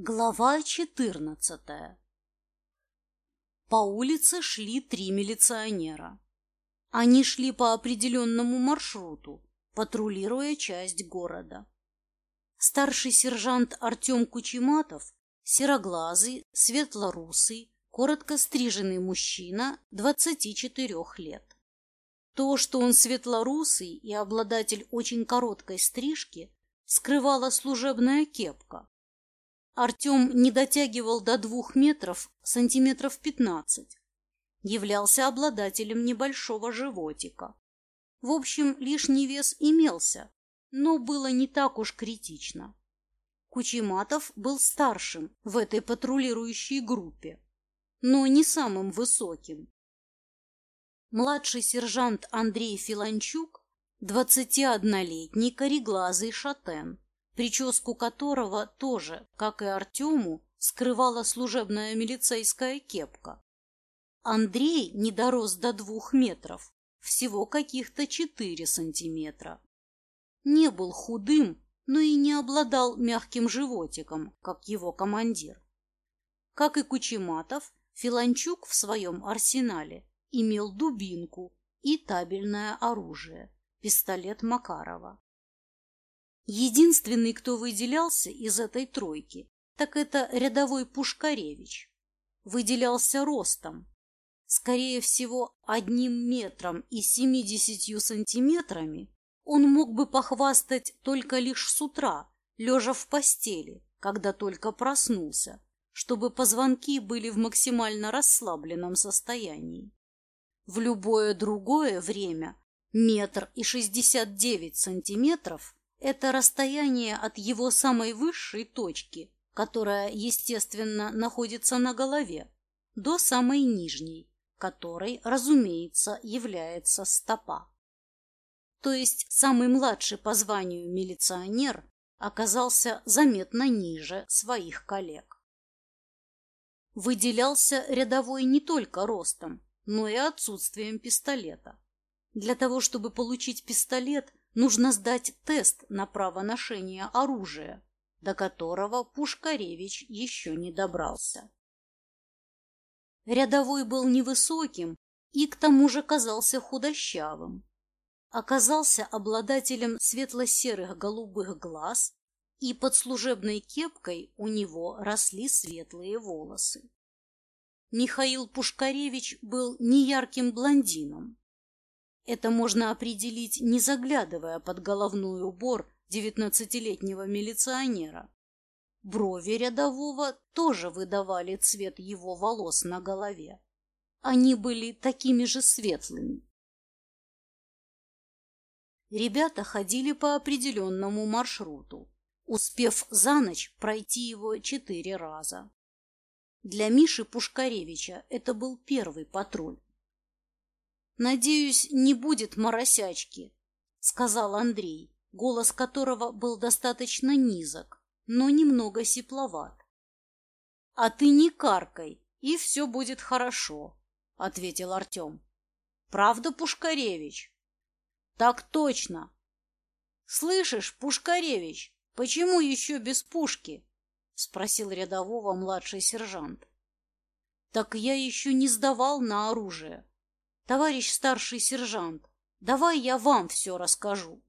Глава четырнадцатая По улице шли три милиционера. Они шли по определенному маршруту, патрулируя часть города. Старший сержант Артем Кучематов, сероглазый, светлорусый, коротко стриженный мужчина 24 лет. То, что он светлорусый и обладатель очень короткой стрижки, скрывала служебная кепка, Артем не дотягивал до двух метров, сантиметров пятнадцать. Являлся обладателем небольшого животика. В общем, лишний вес имелся, но было не так уж критично. Кучематов был старшим в этой патрулирующей группе, но не самым высоким. Младший сержант Андрей Филанчук, 21-летний кореглазый шатен, прическу которого тоже, как и Артему, скрывала служебная милицейская кепка. Андрей не дорос до двух метров, всего каких-то четыре сантиметра. Не был худым, но и не обладал мягким животиком, как его командир. Как и Кучематов, Филанчук в своем арсенале имел дубинку и табельное оружие – пистолет Макарова. Единственный, кто выделялся из этой тройки, так это рядовой Пушкаревич. Выделялся ростом. Скорее всего, одним метром и семидесятью сантиметрами он мог бы похвастать только лишь с утра, лежа в постели, когда только проснулся, чтобы позвонки были в максимально расслабленном состоянии. В любое другое время метр и шестьдесят девять сантиметров – это расстояние от его самой высшей точки, которая, естественно, находится на голове, до самой нижней, которой, разумеется, является стопа. То есть самый младший по званию милиционер оказался заметно ниже своих коллег. Выделялся рядовой не только ростом, но и отсутствием пистолета. Для того, чтобы получить пистолет, нужно сдать тест на право ношения оружия, до которого Пушкаревич еще не добрался. Рядовой был невысоким и к тому же казался худощавым. Оказался обладателем светло-серых голубых глаз, и под служебной кепкой у него росли светлые волосы. Михаил Пушкаревич был неярким блондином, это можно определить, не заглядывая под головной убор девятнадцатилетнего милиционера. Брови рядового тоже выдавали цвет его волос на голове. Они были такими же светлыми. Ребята ходили по определенному маршруту, успев за ночь пройти его четыре раза. Для Миши Пушкаревича это был первый патруль. «Надеюсь, не будет моросячки», — сказал Андрей, голос которого был достаточно низок, но немного сипловат. «А ты не каркай, и все будет хорошо», — ответил Артем. «Правда, Пушкаревич?» «Так точно!» «Слышишь, Пушкаревич, почему еще без пушки?» — спросил рядового младший сержант. «Так я еще не сдавал на оружие», Товарищ старший сержант, давай я вам все расскажу.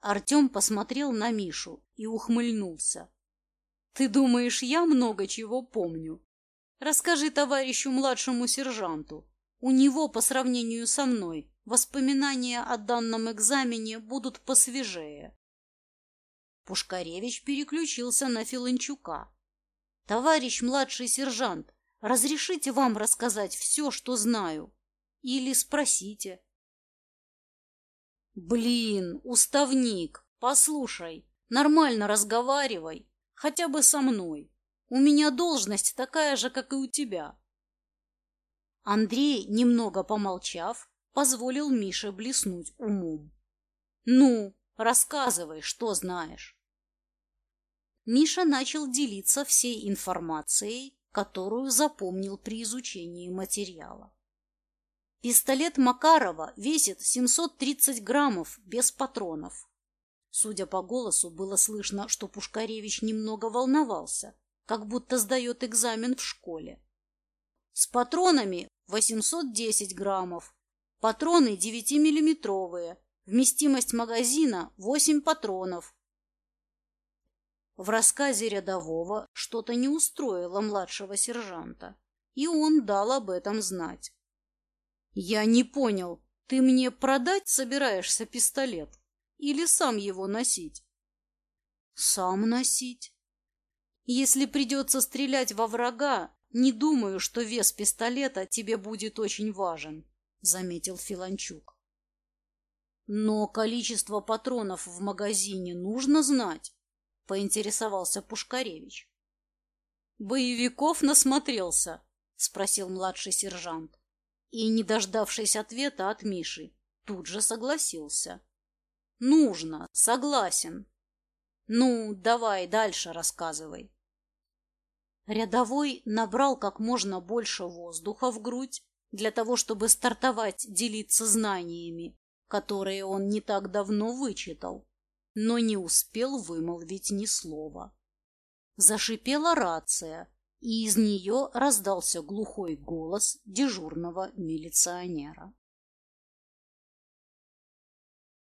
Артем посмотрел на Мишу и ухмыльнулся. Ты думаешь, я много чего помню? Расскажи товарищу младшему сержанту. У него, по сравнению со мной, воспоминания о данном экзамене будут посвежее. Пушкаревич переключился на Филончука. «Товарищ младший сержант, разрешите вам рассказать все, что знаю?» Или спросите. Блин, уставник, послушай, нормально разговаривай, хотя бы со мной. У меня должность такая же, как и у тебя. Андрей, немного помолчав, позволил Мише блеснуть умом. Ну, рассказывай, что знаешь. Миша начал делиться всей информацией, которую запомнил при изучении материала. Пистолет Макарова весит 730 граммов без патронов. Судя по голосу, было слышно, что Пушкаревич немного волновался, как будто сдает экзамен в школе. С патронами 810 граммов. Патроны 9-миллиметровые. Вместимость магазина 8 патронов. В рассказе рядового что-то не устроило младшего сержанта, и он дал об этом знать. «Я не понял, ты мне продать собираешься пистолет или сам его носить?» «Сам носить. Если придется стрелять во врага, не думаю, что вес пистолета тебе будет очень важен», — заметил Филанчук. «Но количество патронов в магазине нужно знать», — поинтересовался Пушкаревич. «Боевиков насмотрелся», — спросил младший сержант и, не дождавшись ответа от Миши, тут же согласился. «Нужно, согласен. Ну, давай дальше рассказывай». Рядовой набрал как можно больше воздуха в грудь для того, чтобы стартовать делиться знаниями, которые он не так давно вычитал, но не успел вымолвить ни слова. Зашипела рация, и из нее раздался глухой голос дежурного милиционера.